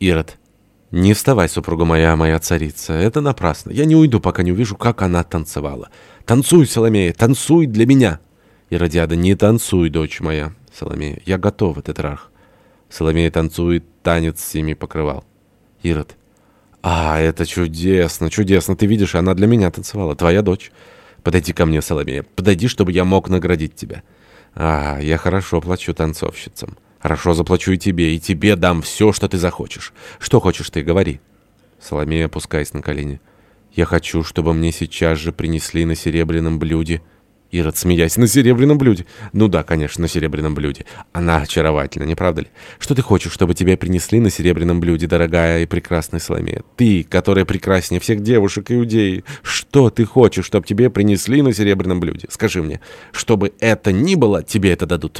Ирод. «Не вставай, супруга моя, моя царица, это напрасно. Я не уйду, пока не увижу, как она танцевала. Танцуй, Соломея, танцуй для меня!» Иродиада. «Не танцуй, дочь моя, Соломея, я готова, тетрарх». Соломея танцует танец семи покрывал. Ирод. «А, это чудесно, чудесно. Ты видишь, она для меня танцевала, твоя дочь. Подойди ко мне, Соломея, подойди, чтобы я мог наградить тебя. А, я хорошо плачу танцовщицам». Хорошо заплачу и тебе, и тебе дам все, что ты захочешь. Что хочешь ты, говори. Соломея, опускаясь на колени. Я хочу, чтобы мне сейчас же принесли на серебряном блюде Ирод, смеясь, на серебряном блюде. Ну да, конечно, на серебряном блюде. Она очаровательна, не правда ли? Что ты хочешь, чтобы тебе принесли на серебряном блюде, дорогая и прекрасная Соломея? Ты, которая прекраснее всех девушек иудеи. Что ты хочешь, чтобы тебе принесли на серебряном блюде? Скажи мне, чтобы это ни было, тебе это дадут.